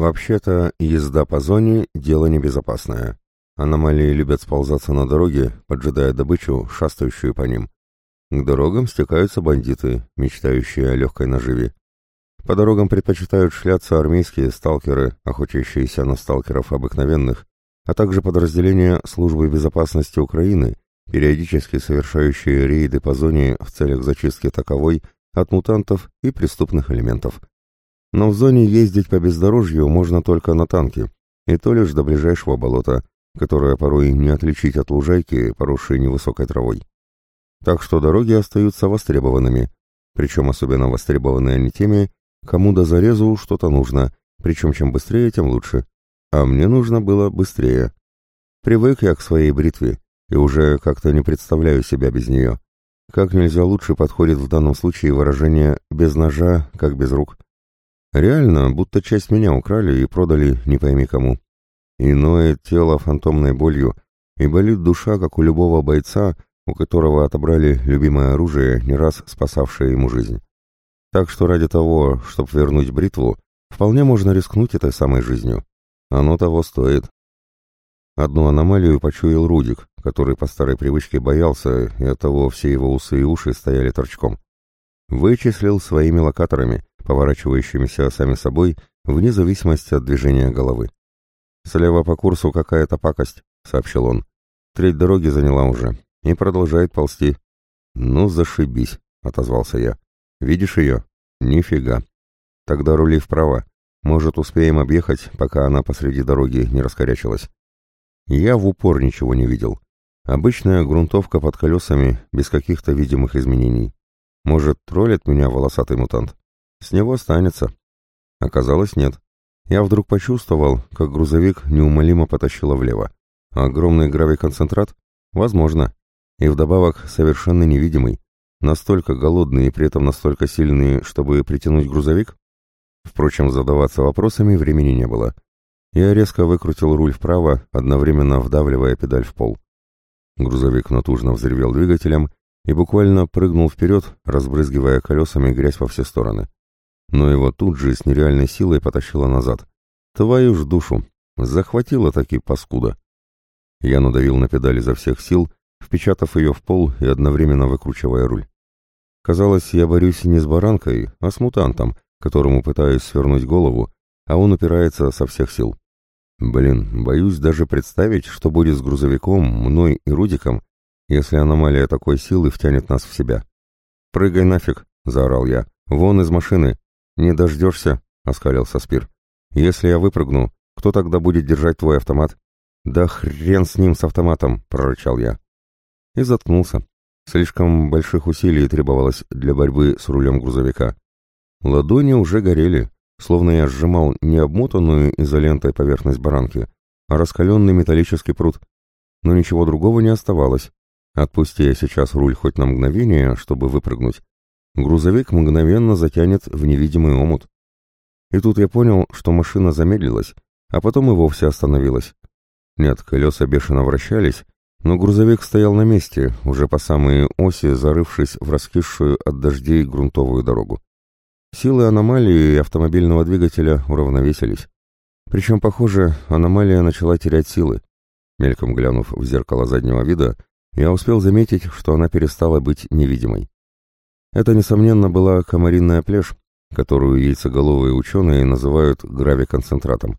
Вообще-то, езда по зоне – дело небезопасное. Аномалии любят сползаться на дороге, поджидая добычу, шастающую по ним. К дорогам стекаются бандиты, мечтающие о легкой наживе. По дорогам предпочитают шляться армейские сталкеры, охотящиеся на сталкеров обыкновенных, а также подразделения Службы безопасности Украины, периодически совершающие рейды по зоне в целях зачистки таковой от мутантов и преступных элементов. Но в зоне ездить по бездорожью можно только на танке, и то лишь до ближайшего болота, которое порой не отличить от лужайки, поросшей невысокой травой. Так что дороги остаются востребованными, причем особенно востребованы они теми, кому до зарезу что-то нужно, причем чем быстрее, тем лучше. А мне нужно было быстрее. Привык я к своей бритве, и уже как-то не представляю себя без нее. Как нельзя лучше подходит в данном случае выражение «без ножа, как без рук». Реально, будто часть меня украли и продали не пойми кому. И ноет тело фантомной болью, и болит душа, как у любого бойца, у которого отобрали любимое оружие, не раз спасавшее ему жизнь. Так что ради того, чтобы вернуть бритву, вполне можно рискнуть этой самой жизнью. Оно того стоит. Одну аномалию почуял Рудик, который по старой привычке боялся, и оттого все его усы и уши стояли торчком. Вычислил своими локаторами, поворачивающимися сами собой, вне зависимости от движения головы. «Слева по курсу какая-то пакость», — сообщил он. «Треть дороги заняла уже, и продолжает ползти. «Ну, зашибись», — отозвался я. «Видишь ее?» «Нифига. Тогда рули вправо. Может, успеем объехать, пока она посреди дороги не раскорячилась». Я в упор ничего не видел. Обычная грунтовка под колесами, без каких-то видимых изменений. Может, троллит меня волосатый мутант? С него останется. Оказалось, нет. Я вдруг почувствовал, как грузовик неумолимо потащило влево. Огромный гравиконцентрат? Возможно и вдобавок совершенно невидимый, настолько голодный и при этом настолько сильный, чтобы притянуть грузовик? Впрочем, задаваться вопросами времени не было. Я резко выкрутил руль вправо, одновременно вдавливая педаль в пол. Грузовик натужно взревел двигателем и буквально прыгнул вперед, разбрызгивая колесами грязь во все стороны. Но его тут же с нереальной силой потащило назад. Твою ж душу! Захватило таки паскуда. Я надавил на педаль изо всех сил, впечатав ее в пол и одновременно выкручивая руль. Казалось, я борюсь не с баранкой, а с мутантом, которому пытаюсь свернуть голову, а он упирается со всех сил. Блин, боюсь даже представить, что будет с грузовиком, мной и Рудиком, если аномалия такой силы втянет нас в себя. «Прыгай нафиг!» — заорал я. «Вон из машины!» «Не дождешься!» — оскалился Спир. «Если я выпрыгну, кто тогда будет держать твой автомат?» «Да хрен с ним, с автоматом!» — прорычал я и заткнулся. Слишком больших усилий требовалось для борьбы с рулем грузовика. Ладони уже горели, словно я сжимал не обмотанную изолентой поверхность баранки, а раскаленный металлический пруд. Но ничего другого не оставалось. Отпусти я сейчас руль хоть на мгновение, чтобы выпрыгнуть, грузовик мгновенно затянет в невидимый омут. И тут я понял, что машина замедлилась, а потом и вовсе остановилась. Нет, колеса бешено вращались, но грузовик стоял на месте, уже по самые оси, зарывшись в раскисшую от дождей грунтовую дорогу. Силы аномалии и автомобильного двигателя уравновесились. Причем, похоже, аномалия начала терять силы. Мельком глянув в зеркало заднего вида, я успел заметить, что она перестала быть невидимой. Это, несомненно, была комаринная плешь, которую яйцеголовые ученые называют гравиконцентратом.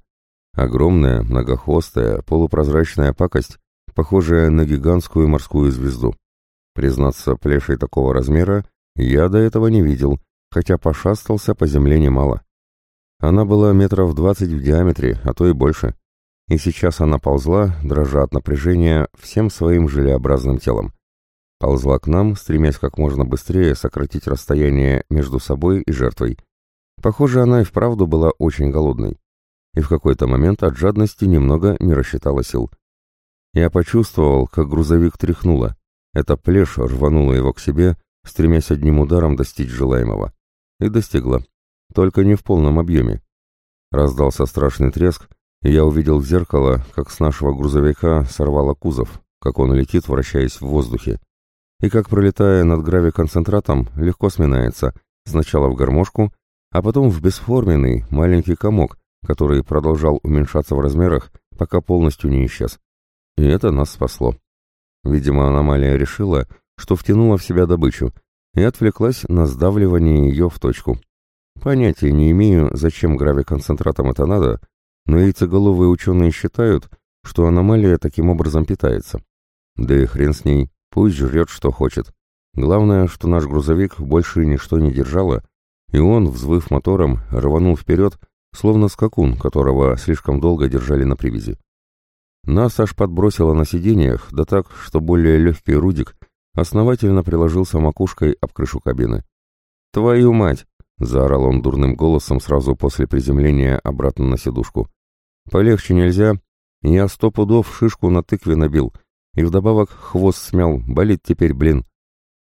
Огромная, многохвостая, полупрозрачная пакость, похожая на гигантскую морскую звезду. Признаться, плешей такого размера я до этого не видел, хотя пошастался по земле немало. Она была метров двадцать в диаметре, а то и больше. И сейчас она ползла, дрожа от напряжения, всем своим желеобразным телом. Ползла к нам, стремясь как можно быстрее сократить расстояние между собой и жертвой. Похоже, она и вправду была очень голодной. И в какой-то момент от жадности немного не рассчитала сил. Я почувствовал, как грузовик тряхнуло. Эта плешь рванула его к себе, стремясь одним ударом достичь желаемого. И достигла. Только не в полном объеме. Раздался страшный треск, и я увидел в зеркало, как с нашего грузовика сорвало кузов, как он летит, вращаясь в воздухе. И как, пролетая над гравиконцентратом, легко сминается, сначала в гармошку, а потом в бесформенный маленький комок, который продолжал уменьшаться в размерах, пока полностью не исчез. И это нас спасло. Видимо, аномалия решила, что втянула в себя добычу, и отвлеклась на сдавливание ее в точку. Понятия не имею, зачем гравиконцентратам это надо, но яйцеголовые ученые считают, что аномалия таким образом питается. Да и хрен с ней, пусть жрет, что хочет. Главное, что наш грузовик больше ничто не держало, и он, взвыв мотором, рванул вперед, словно скакун, которого слишком долго держали на привязи. Нас аж подбросило на сиденьях, да так, что более легкий Рудик основательно приложился макушкой об крышу кабины. «Твою мать!» — заорал он дурным голосом сразу после приземления обратно на сидушку. «Полегче нельзя. Я сто пудов шишку на тыкве набил, и вдобавок хвост смял, болит теперь, блин.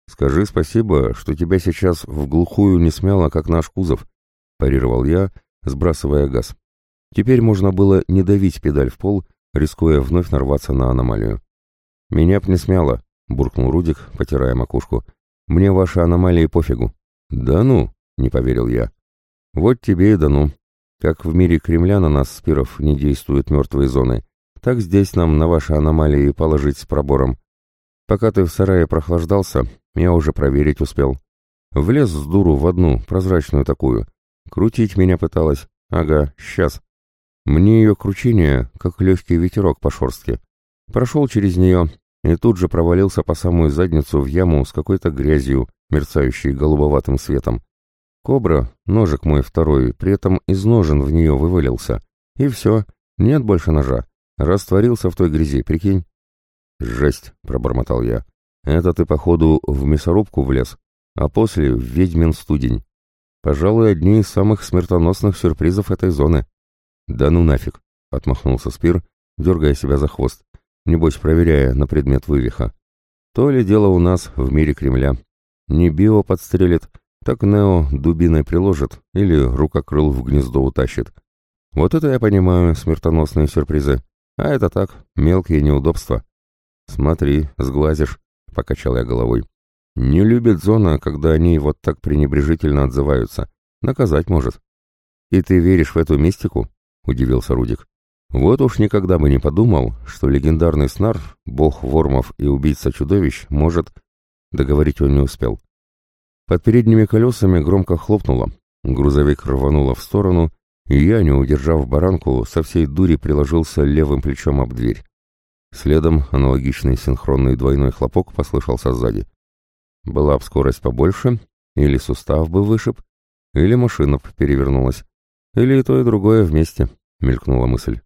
Скажи спасибо, что тебя сейчас в глухую не смяло, как наш кузов», — парировал я, сбрасывая газ. Теперь можно было не давить педаль в пол, рискуя вновь нарваться на аномалию. «Меня б не смяло», — буркнул Рудик, потирая макушку. «Мне ваши аномалии пофигу». «Да ну», — не поверил я. «Вот тебе и да ну. Как в мире Кремля на нас, спиров, не действуют мертвые зоны, так здесь нам на ваши аномалии положить с пробором. Пока ты в сарае прохлаждался, я уже проверить успел. Влез с дуру в одну, прозрачную такую. Крутить меня пыталась. Ага, сейчас. Мне ее кручение, как легкий ветерок по шорстке. Прошел через нее и тут же провалился по самую задницу в яму с какой-то грязью, мерцающей голубоватым светом. Кобра, ножик мой второй, при этом из ножен в нее вывалился. И все, нет больше ножа. Растворился в той грязи, прикинь. «Жесть!» — пробормотал я. «Это ты, походу, в мясорубку влез, а после в ведьмин студень. Пожалуй, одни из самых смертоносных сюрпризов этой зоны». «Да ну нафиг!» — отмахнулся Спир, дергая себя за хвост небось проверяя на предмет вывиха. То ли дело у нас в мире Кремля. Не био подстрелит, так Нео дубиной приложит или рукокрыл в гнездо утащит. Вот это я понимаю, смертоносные сюрпризы. А это так, мелкие неудобства. Смотри, сглазишь, покачал я головой. Не любит зона, когда они вот так пренебрежительно отзываются. Наказать может. И ты веришь в эту мистику? Удивился Рудик. Вот уж никогда бы не подумал, что легендарный снар, бог вормов и убийца чудовищ, может... Договорить он не успел. Под передними колесами громко хлопнуло, грузовик рвануло в сторону, и я, не удержав баранку, со всей дури приложился левым плечом об дверь. Следом аналогичный синхронный двойной хлопок послышался сзади. Была б скорость побольше, или сустав бы вышиб, или машина б перевернулась, или и то, и другое вместе, мелькнула мысль.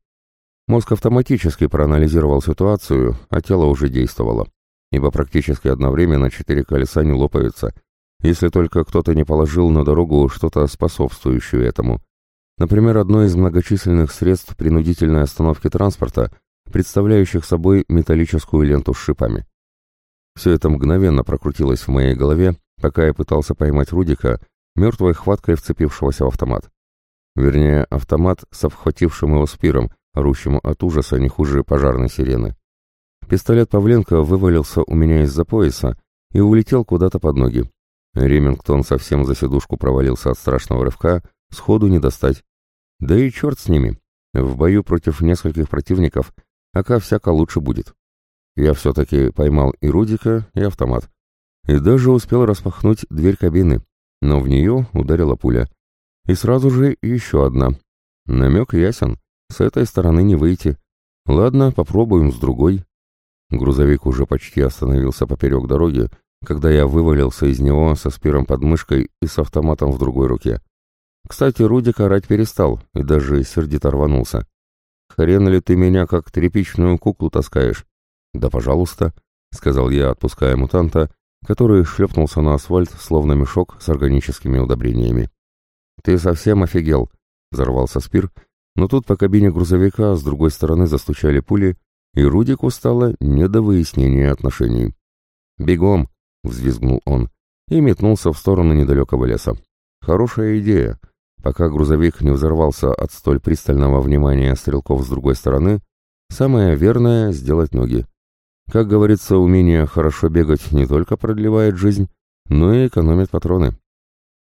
Мозг автоматически проанализировал ситуацию, а тело уже действовало, ибо практически одновременно четыре колеса не лопаются, если только кто-то не положил на дорогу что-то способствующее этому. Например, одно из многочисленных средств принудительной остановки транспорта, представляющих собой металлическую ленту с шипами. Все это мгновенно прокрутилось в моей голове, пока я пытался поймать Рудика, мертвой хваткой вцепившегося в автомат. Вернее, автомат с обхватившим его спиром, орущему от ужаса не хуже пожарной сирены. Пистолет Павленко вывалился у меня из-за пояса и улетел куда-то под ноги. Ремингтон совсем за сидушку провалился от страшного рывка, сходу не достать. Да и черт с ними. В бою против нескольких противников ака всяко лучше будет. Я все-таки поймал и Рудика, и автомат. И даже успел распахнуть дверь кабины, но в нее ударила пуля. И сразу же еще одна. Намек ясен. С этой стороны не выйти. Ладно, попробуем с другой. Грузовик уже почти остановился поперек дороги, когда я вывалился из него со спиром под мышкой и с автоматом в другой руке. Кстати, Рудик орать перестал и даже сердито рванулся. «Хрен ли ты меня как тряпичную куклу таскаешь?» «Да, пожалуйста», — сказал я, отпуская мутанта, который шлепнулся на асфальт, словно мешок с органическими удобрениями. «Ты совсем офигел», — взорвался Спир но тут по кабине грузовика с другой стороны застучали пули, и Рудику стало не до выяснения отношений. «Бегом!» — взвизгнул он и метнулся в сторону недалекого леса. «Хорошая идея. Пока грузовик не взорвался от столь пристального внимания стрелков с другой стороны, самое верное — сделать ноги. Как говорится, умение хорошо бегать не только продлевает жизнь, но и экономит патроны.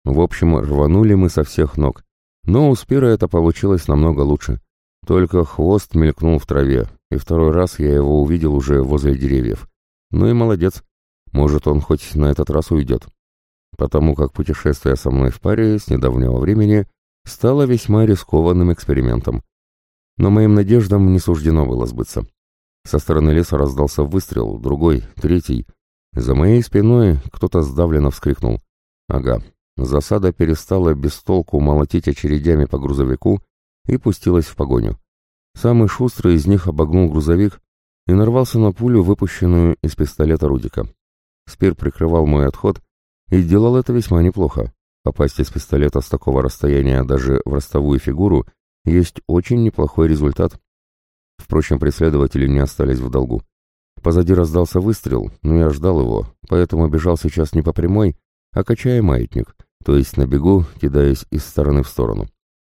В общем, рванули мы со всех ног, Но у Спира это получилось намного лучше. Только хвост мелькнул в траве, и второй раз я его увидел уже возле деревьев. Ну и молодец. Может, он хоть на этот раз уйдет. Потому как путешествие со мной в паре с недавнего времени стало весьма рискованным экспериментом. Но моим надеждам не суждено было сбыться. Со стороны леса раздался выстрел, другой, третий. За моей спиной кто-то сдавленно вскрикнул. Ага, засада перестала без толку молотить очередями по грузовику и пустилась в погоню. Самый шустрый из них обогнул грузовик и нарвался на пулю, выпущенную из пистолета Рудика. Спир прикрывал мой отход и делал это весьма неплохо. Попасть из пистолета с такого расстояния даже в ростовую фигуру есть очень неплохой результат. Впрочем, преследователи не остались в долгу. Позади раздался выстрел, но я ждал его, поэтому бежал сейчас не по прямой, а качая маятник, то есть на бегу, кидаясь из стороны в сторону.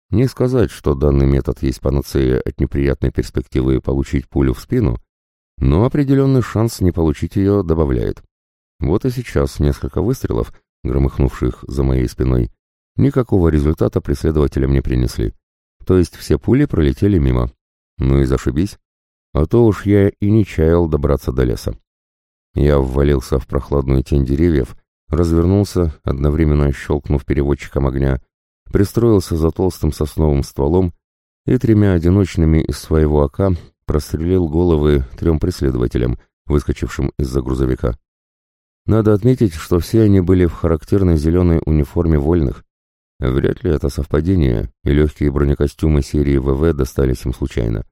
Не сказать, что данный метод есть панацея от неприятной перспективы получить пулю в спину, но определенный шанс не получить ее добавляет. Вот и сейчас несколько выстрелов, громыхнувших за моей спиной, никакого результата преследователям не принесли. То есть все пули пролетели мимо. Ну и зашибись. А то уж я и не чаял добраться до леса. Я ввалился в прохладную тень деревьев, развернулся, одновременно щелкнув переводчиком огня, пристроился за толстым сосновым стволом и тремя одиночными из своего ока прострелил головы трем преследователям, выскочившим из-за грузовика. Надо отметить, что все они были в характерной зеленой униформе вольных. Вряд ли это совпадение, и легкие бронекостюмы серии ВВ достались им случайно.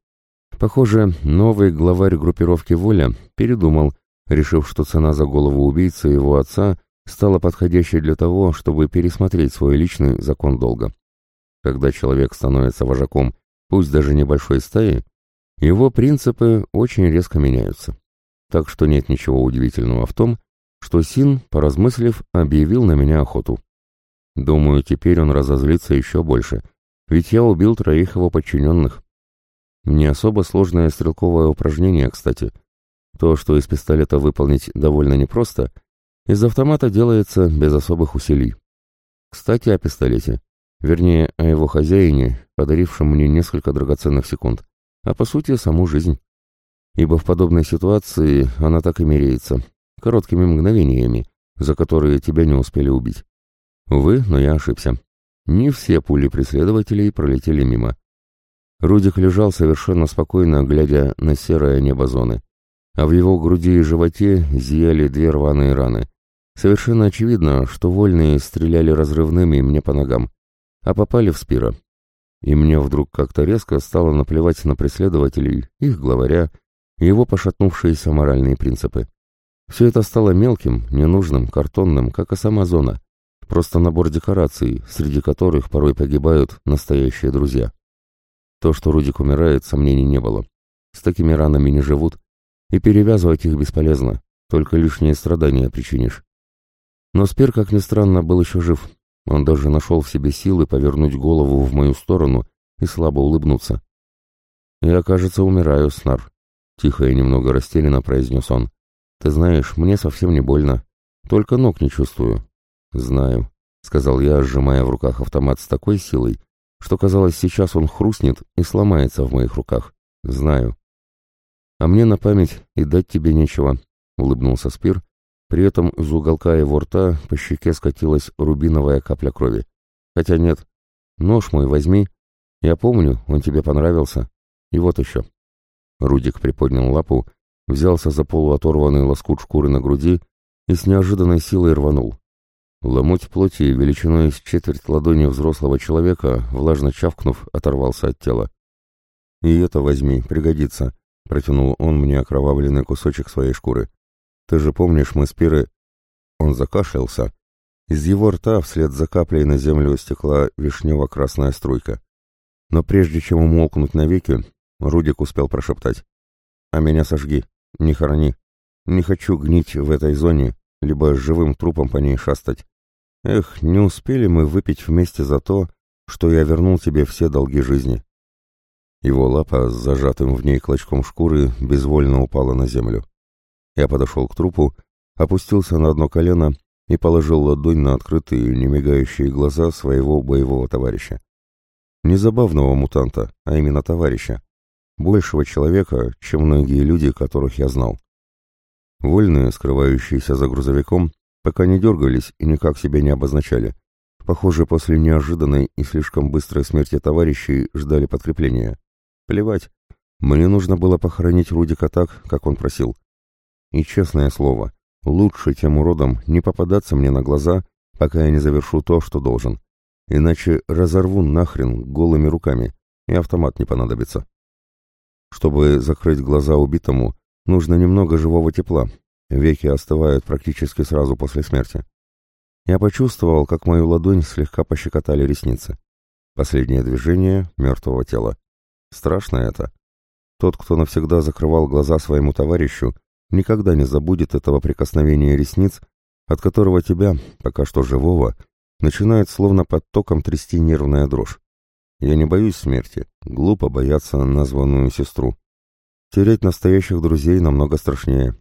Похоже, новый главарь группировки «Воля» передумал, решив, что цена за голову убийцы его отца стала подходящей для того, чтобы пересмотреть свой личный закон долга. Когда человек становится вожаком, пусть даже небольшой стаи, его принципы очень резко меняются. Так что нет ничего удивительного в том, что Син, поразмыслив, объявил на меня охоту. Думаю, теперь он разозлится еще больше, ведь я убил троих его подчиненных. Не особо сложное стрелковое упражнение, кстати. То, что из пистолета выполнить довольно непросто — из автомата делается без особых усилий. Кстати, о пистолете. Вернее, о его хозяине, подарившем мне несколько драгоценных секунд. А по сути, саму жизнь. Ибо в подобной ситуации она так и меряется. Короткими мгновениями, за которые тебя не успели убить. Увы, но я ошибся. Не все пули преследователей пролетели мимо. Рудик лежал совершенно спокойно, глядя на серое небо зоны. А в его груди и животе зияли две рваные раны. Совершенно очевидно, что вольные стреляли разрывными мне по ногам, а попали в Спира. И мне вдруг как-то резко стало наплевать на преследователей, их главаря, его пошатнувшиеся моральные принципы. Все это стало мелким, ненужным, картонным, как и сама зона. Просто набор декораций, среди которых порой погибают настоящие друзья. То, что Рудик умирает, сомнений не было. С такими ранами не живут, и перевязывать их бесполезно, только лишние страдания причинишь. Но Спир, как ни странно, был еще жив. Он даже нашел в себе силы повернуть голову в мою сторону и слабо улыбнуться. «Я, кажется, умираю, Снар», — тихо и немного растерянно произнес он. «Ты знаешь, мне совсем не больно. Только ног не чувствую». «Знаю», — сказал я, сжимая в руках автомат с такой силой, что, казалось, сейчас он хрустнет и сломается в моих руках. «Знаю». «А мне на память и дать тебе нечего», — улыбнулся Спир при этом из уголка его рта по щеке скатилась рубиновая капля крови. Хотя нет. Нож мой возьми. Я помню, он тебе понравился. И вот еще. Рудик приподнял лапу, взялся за полуоторванный лоскут шкуры на груди и с неожиданной силой рванул. Ломоть плоти величиной с четверть ладони взрослого человека, влажно чавкнув, оторвался от тела. «И это возьми, пригодится», — протянул он мне окровавленный кусочек своей шкуры. Ты же помнишь, мы с Пирой...» Он закашлялся. Из его рта вслед за каплей на землю стекла вишнево-красная струйка. Но прежде чем умолкнуть навеки, Рудик успел прошептать. «А меня сожги, не хорони. Не хочу гнить в этой зоне, либо живым трупом по ней шастать. Эх, не успели мы выпить вместе за то, что я вернул тебе все долги жизни». Его лапа с зажатым в ней клочком шкуры безвольно упала на землю. Я подошел к трупу, опустился на одно колено и положил ладонь на открытые, немигающие глаза своего боевого товарища. Не забавного мутанта, а именно товарища. Большего человека, чем многие люди, которых я знал. Вольные, скрывающиеся за грузовиком, пока не дергались и никак себя не обозначали. Похоже, после неожиданной и слишком быстрой смерти товарищей ждали подкрепления. Плевать. Мне нужно было похоронить Рудика так, как он просил. И честное слово, лучше тем уродам не попадаться мне на глаза, пока я не завершу то, что должен. Иначе разорву нахрен голыми руками, и автомат не понадобится. Чтобы закрыть глаза убитому, нужно немного живого тепла. Веки остывают практически сразу после смерти. Я почувствовал, как мою ладонь слегка пощекотали ресницы. Последнее движение мертвого тела. Страшно это. Тот, кто навсегда закрывал глаза своему товарищу, никогда не забудет этого прикосновения ресниц, от которого тебя, пока что живого, начинает словно под током трясти нервная дрожь. Я не боюсь смерти, глупо бояться названную сестру. Терять настоящих друзей намного страшнее.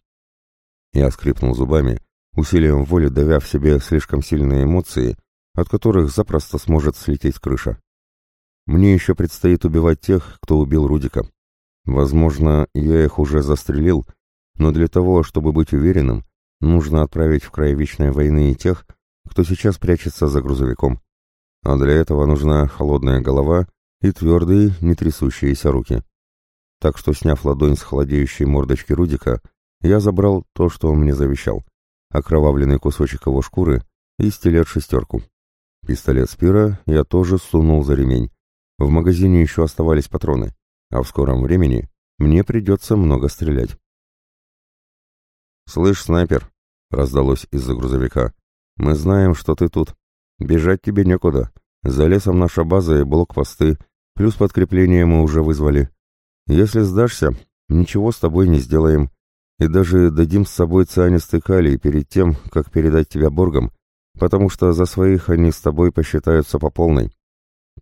Я скрипнул зубами, усилием воли давя в себе слишком сильные эмоции, от которых запросто сможет слететь крыша. Мне еще предстоит убивать тех, кто убил Рудика. Возможно, я их уже застрелил, но для того, чтобы быть уверенным, нужно отправить в край вечной войны и тех, кто сейчас прячется за грузовиком. А для этого нужна холодная голова и твердые, не трясущиеся руки. Так что, сняв ладонь с холодеющей мордочки Рудика, я забрал то, что он мне завещал окровавленный кусочек его шкуры и стилет-шестерку. Пистолет Спира я тоже сунул за ремень. В магазине еще оставались патроны, а в скором времени мне придется много стрелять. «Слышь, снайпер!» — раздалось из-за грузовика. «Мы знаем, что ты тут. Бежать тебе некуда. За лесом наша база и блокпосты, плюс подкрепление мы уже вызвали. Если сдашься, ничего с тобой не сделаем и даже дадим с собой цианистый калий перед тем, как передать тебя Боргам, потому что за своих они с тобой посчитаются по полной.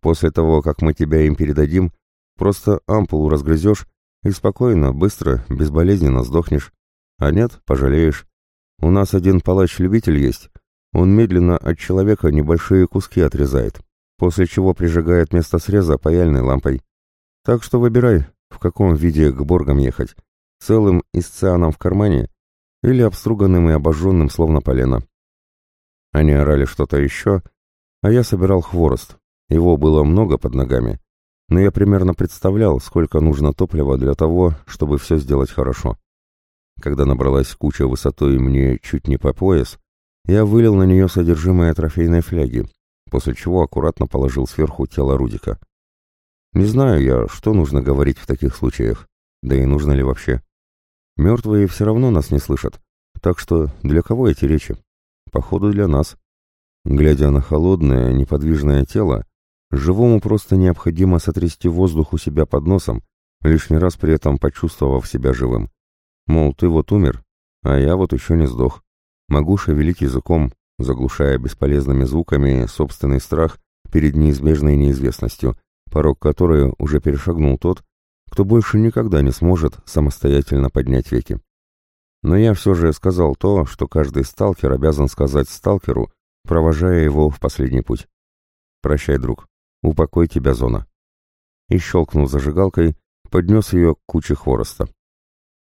После того, как мы тебя им передадим, просто ампулу разгрызешь и спокойно, быстро, безболезненно сдохнешь. А нет, пожалеешь. У нас один палач-любитель есть. Он медленно от человека небольшие куски отрезает, после чего прижигает место среза паяльной лампой. Так что выбирай, в каком виде к Боргам ехать целым и с цианом в кармане или обструганным и обожженным, словно полено. Они орали что-то еще, а я собирал хворост. Его было много под ногами, но я примерно представлял, сколько нужно топлива для того, чтобы все сделать хорошо. Когда набралась куча высотой мне чуть не по пояс, я вылил на нее содержимое трофейной фляги, после чего аккуратно положил сверху тело Рудика. Не знаю я, что нужно говорить в таких случаях, да и нужно ли вообще. Мертвые все равно нас не слышат. Так что для кого эти речи? Походу, для нас. Глядя на холодное, неподвижное тело, живому просто необходимо сотрясти воздух у себя под носом, лишний раз при этом почувствовав себя живым. Мол, ты вот умер, а я вот еще не сдох. Могу шевелить языком, заглушая бесполезными звуками собственный страх перед неизбежной неизвестностью, порог которой уже перешагнул тот, кто больше никогда не сможет самостоятельно поднять веки. Но я все же сказал то, что каждый сталкер обязан сказать сталкеру, провожая его в последний путь. «Прощай, друг, упокой тебя зона». И, щелкнув зажигалкой, поднес ее к куче хвороста.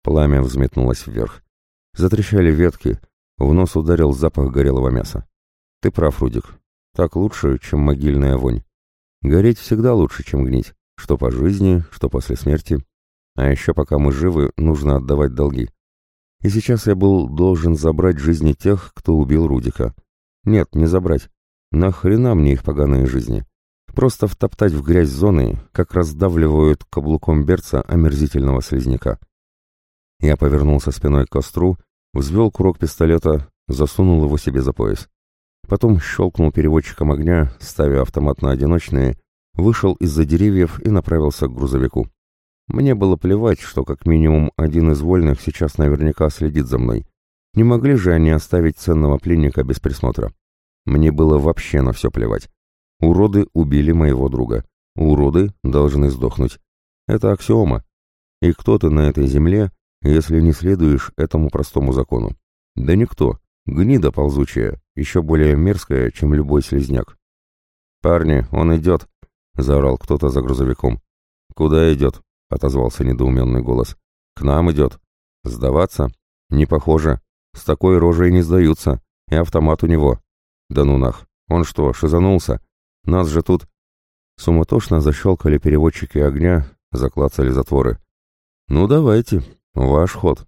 Пламя взметнулось вверх. Затрещали ветки, в нос ударил запах горелого мяса. «Ты прав, Рудик, так лучше, чем могильная вонь. Гореть всегда лучше, чем гнить. Что по жизни, что после смерти. А еще пока мы живы, нужно отдавать долги. И сейчас я был должен забрать жизни тех, кто убил Рудика. Нет, не забрать. Нахрена мне их поганые жизни? Просто втоптать в грязь зоны, как раздавливают каблуком берца омерзительного слизняка. Я повернулся спиной к костру, взвел курок пистолета, засунул его себе за пояс. Потом щелкнул переводчиком огня, ставя автомат на одиночные, вышел из-за деревьев и направился к грузовику. Мне было плевать, что как минимум один из вольных сейчас наверняка следит за мной. Не могли же они оставить ценного пленника без присмотра? Мне было вообще на все плевать. Уроды убили моего друга. Уроды должны сдохнуть. Это аксиома. И кто ты на этой земле, если не следуешь этому простому закону? Да никто. Гнида ползучая, еще более мерзкая, чем любой слезняк. «Парни, он идет!» заорал кто-то за грузовиком. «Куда идет?» — отозвался недоуменный голос. «К нам идет. Сдаваться? Не похоже. С такой рожей не сдаются. И автомат у него. Да ну нах. Он что, шизанулся? Нас же тут...» Суматошно защелкали переводчики огня, заклацали затворы. «Ну давайте, ваш ход».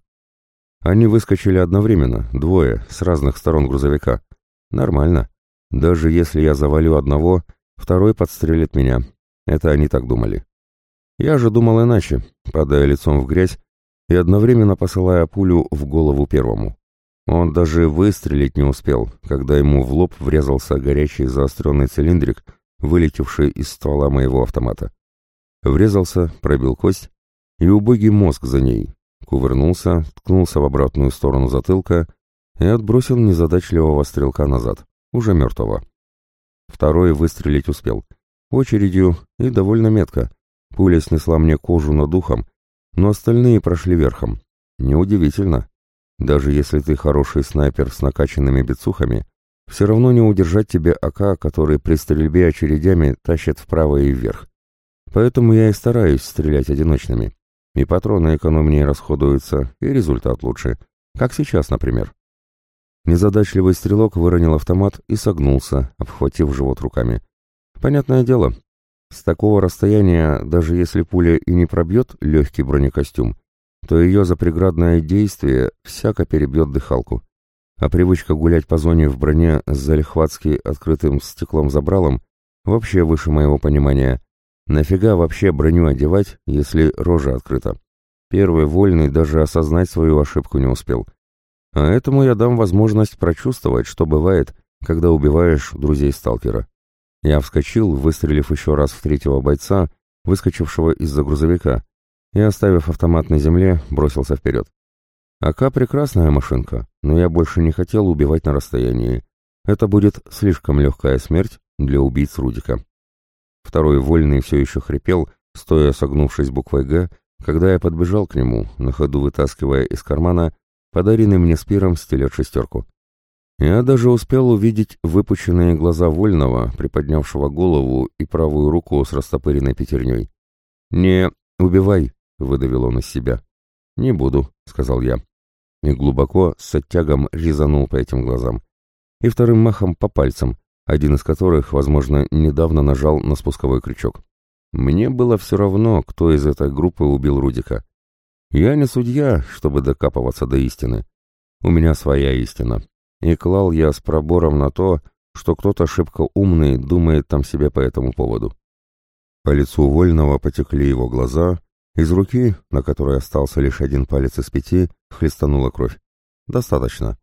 Они выскочили одновременно, двое, с разных сторон грузовика. Нормально. Даже если я завалю одного, второй подстрелит меня. Это они так думали. Я же думал иначе, падая лицом в грязь и одновременно посылая пулю в голову первому. Он даже выстрелить не успел, когда ему в лоб врезался горячий заостренный цилиндрик, вылетевший из ствола моего автомата. Врезался, пробил кость, и убогий мозг за ней, кувырнулся, ткнулся в обратную сторону затылка и отбросил незадачливого стрелка назад, уже мертвого. Второй выстрелить успел. Очередью и довольно метко. Пуля снесла мне кожу над ухом, но остальные прошли верхом. Неудивительно. Даже если ты хороший снайпер с накачанными бицухами, все равно не удержать тебе АК, который при стрельбе очередями тащит вправо и вверх. Поэтому я и стараюсь стрелять одиночными. И патроны экономнее расходуются, и результат лучше. Как сейчас, например. Незадачливый стрелок выронил автомат и согнулся, обхватив живот руками. Понятное дело, с такого расстояния, даже если пуля и не пробьет легкий бронекостюм, то ее запреградное действие всяко перебьет дыхалку. А привычка гулять по зоне в броне с залихватски открытым стеклом забралом вообще выше моего понимания. Нафига вообще броню одевать, если рожа открыта? Первый вольный даже осознать свою ошибку не успел. А этому я дам возможность прочувствовать, что бывает, когда убиваешь друзей сталкера. Я вскочил, выстрелив еще раз в третьего бойца, выскочившего из-за грузовика, и, оставив автомат на земле, бросился вперед. АК прекрасная машинка, но я больше не хотел убивать на расстоянии. Это будет слишком легкая смерть для убийц Рудика. Второй вольный все еще хрипел, стоя согнувшись буквой «Г», когда я подбежал к нему, на ходу вытаскивая из кармана подаренный мне спиром стилет шестерку. Я даже успел увидеть выпученные глаза Вольного, приподнявшего голову и правую руку с растопыренной пятерней. «Не убивай», — выдавил он из себя. «Не буду», — сказал я. И глубоко, с оттягом, резанул по этим глазам. И вторым махом по пальцам, один из которых, возможно, недавно нажал на спусковой крючок. Мне было все равно, кто из этой группы убил Рудика. Я не судья, чтобы докапываться до истины. У меня своя истина, и клал я с пробором на то, что кто-то шибко умный думает там себе по этому поводу. По лицу Вольного потекли его глаза, из руки, на которой остался лишь один палец из пяти, хлестанула кровь. Достаточно.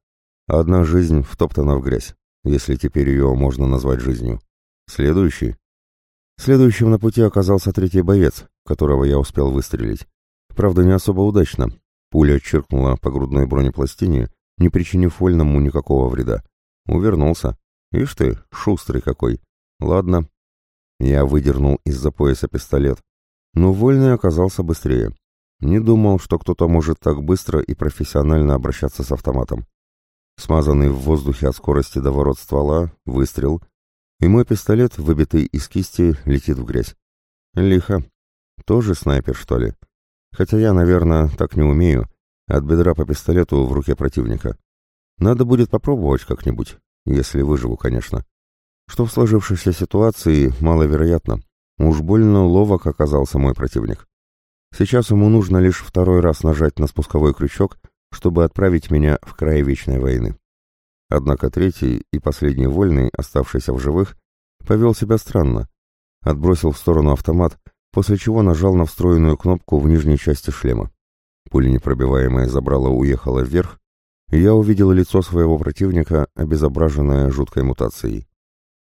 Одна жизнь втоптана в грязь, если теперь ее можно назвать жизнью. Следующий. Следующим на пути оказался третий боец, которого я успел выстрелить. Правда, не особо удачно. Пуля чиркнула по грудной бронепластине, не причинив вольному никакого вреда. Увернулся. Ишь ты, шустрый какой. Ладно. Я выдернул из-за пояса пистолет. Но вольный оказался быстрее. Не думал, что кто-то может так быстро и профессионально обращаться с автоматом. Смазанный в воздухе от скорости до ворот ствола, выстрел, и мой пистолет, выбитый из кисти, летит в грязь. Лихо. Тоже снайпер, что ли? Хотя я, наверное, так не умею, от бедра по пистолету в руке противника. Надо будет попробовать как-нибудь, если выживу, конечно. Что в сложившейся ситуации маловероятно. Уж больно ловок оказался мой противник. Сейчас ему нужно лишь второй раз нажать на спусковой крючок, чтобы отправить меня в край вечной войны. Однако третий и последний вольный, оставшийся в живых, повел себя странно. Отбросил в сторону автомат, после чего нажал на встроенную кнопку в нижней части шлема. Пуленепробиваемое забрало уехало вверх, и я увидел лицо своего противника, обезображенное жуткой мутацией.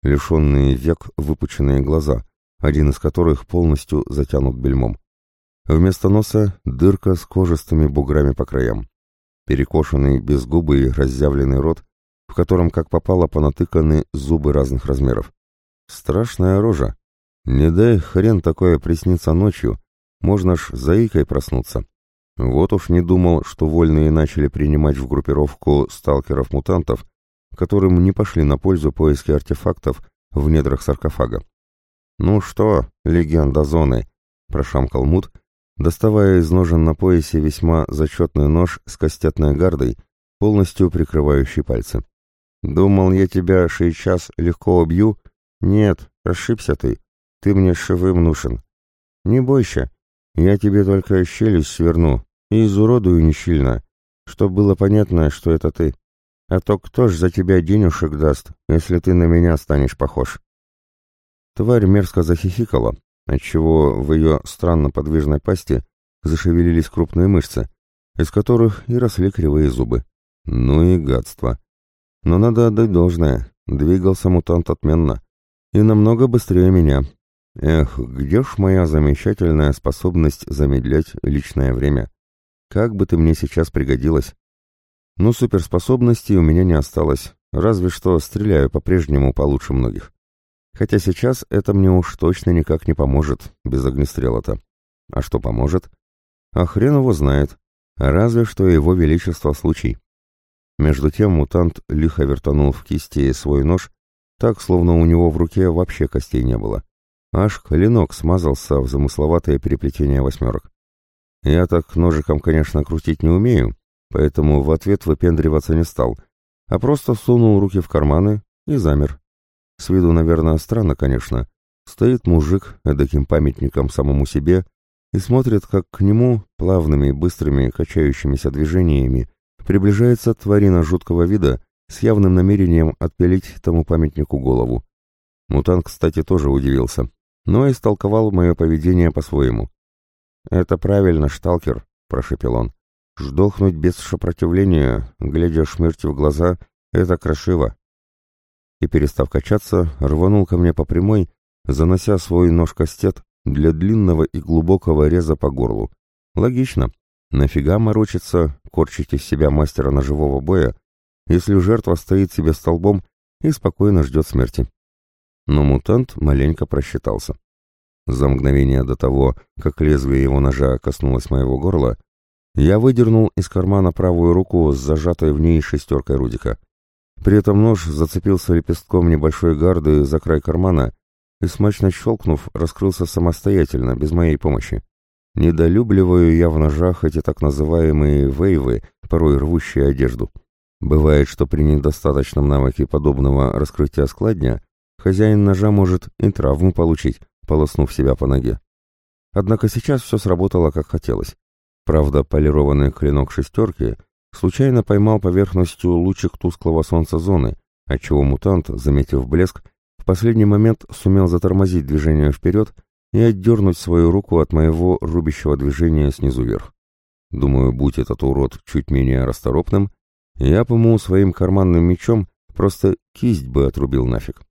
Лишенные век выпученные глаза, один из которых полностью затянут бельмом. Вместо носа дырка с кожистыми буграми по краям. Перекошенный, безгубый, разъявленный рот, в котором как попало понатыканы зубы разных размеров. Страшная рожа. Не дай хрен такое приснится ночью, можно ж заикой проснуться. Вот уж не думал, что вольные начали принимать в группировку сталкеров-мутантов, которым не пошли на пользу поиски артефактов в недрах саркофага. «Ну что, легенда зоны?» — прошамкал Мут, доставая из ножен на поясе весьма зачетный нож с костятной гардой, полностью прикрывающий пальцы. «Думал, я тебя сейчас легко убью? Нет, ошибся ты. Ты мне шивым нужен. Не бойся, я тебе только щелюсть сверну и изуродую нещильно, чтоб было понятно, что это ты. А то кто ж за тебя денежек даст, если ты на меня станешь похож?» Тварь мерзко захихикала, отчего в ее странно подвижной пасти зашевелились крупные мышцы, из которых и росли кривые зубы. Ну и гадство. Но надо отдать должное, двигался мутант отменно. И намного быстрее меня. Эх, где ж моя замечательная способность замедлять личное время? Как бы ты мне сейчас пригодилась? Ну, суперспособностей у меня не осталось, разве что стреляю по-прежнему получше многих. Хотя сейчас это мне уж точно никак не поможет, без огнестрела-то. А что поможет? А хрен его знает. Разве что его величество случай. Между тем мутант лихо вертанул в кисти свой нож, так, словно у него в руке вообще костей не было. Аж клинок смазался в замысловатое переплетение восьмерок. Я так ножиком, конечно, крутить не умею, поэтому в ответ выпендриваться не стал, а просто сунул руки в карманы и замер. С виду, наверное, странно, конечно. Стоит мужик эдаким памятником самому себе и смотрит, как к нему плавными, быстрыми, качающимися движениями приближается тварина жуткого вида с явным намерением отпилить тому памятнику голову. Мутант, кстати, тоже удивился, но истолковал мое поведение по-своему. «Это правильно, шталкер», — прошепел он. «Ждохнуть без сопротивления, глядя смерти в глаза, это красиво и, перестав качаться, рванул ко мне по прямой, занося свой нож-кастет для длинного и глубокого реза по горлу. Логично. Нафига морочиться, корчить из себя мастера ножевого боя, если жертва стоит себе столбом и спокойно ждет смерти? Но мутант маленько просчитался. За мгновение до того, как лезвие его ножа коснулось моего горла, я выдернул из кармана правую руку с зажатой в ней шестеркой Рудика. При этом нож зацепился лепестком небольшой гарды за край кармана и, смачно щелкнув, раскрылся самостоятельно, без моей помощи. Недолюбливаю я в ножах эти так называемые вейвы, порой рвущие одежду. Бывает, что при недостаточном навыке подобного раскрытия складня хозяин ножа может и травму получить, полоснув себя по ноге. Однако сейчас все сработало как хотелось. Правда, полированный клинок шестерки — случайно поймал поверхностью лучик тусклого солнца зоны, отчего мутант, заметив блеск, в последний момент сумел затормозить движение вперед и отдернуть свою руку от моего рубящего движения снизу вверх. Думаю, будь этот урод чуть менее расторопным, я бы ему своим карманным мечом просто кисть бы отрубил нафиг.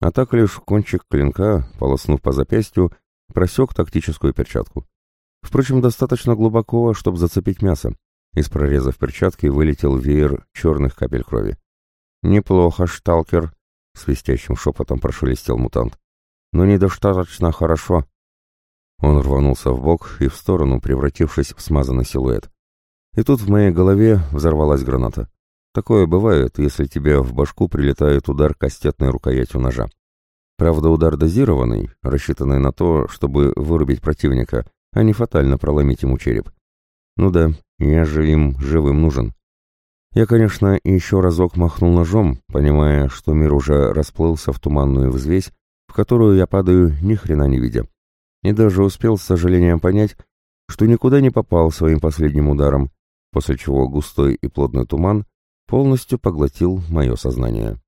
А так лишь кончик клинка, полоснув по запястью, просек тактическую перчатку. Впрочем, достаточно глубоко, чтобы зацепить мясо, из прореза в перчатке вылетел веер черных капель крови. «Неплохо, шталкер», — свистящим шепотом прошелестел мутант. «Но недостаточно хорошо». Он рванулся в бок и в сторону, превратившись в смазанный силуэт. И тут в моей голове взорвалась граната. Такое бывает, если тебе в башку прилетает удар кастетной рукоятью ножа. Правда, удар дозированный, рассчитанный на то, чтобы вырубить противника, а не фатально проломить ему череп. Ну да, я же им живым нужен. Я, конечно, еще разок махнул ножом, понимая, что мир уже расплылся в туманную взвесь, в которую я падаю ни хрена не видя. И даже успел с сожалением понять, что никуда не попал своим последним ударом, после чего густой и плотный туман полностью поглотил мое сознание.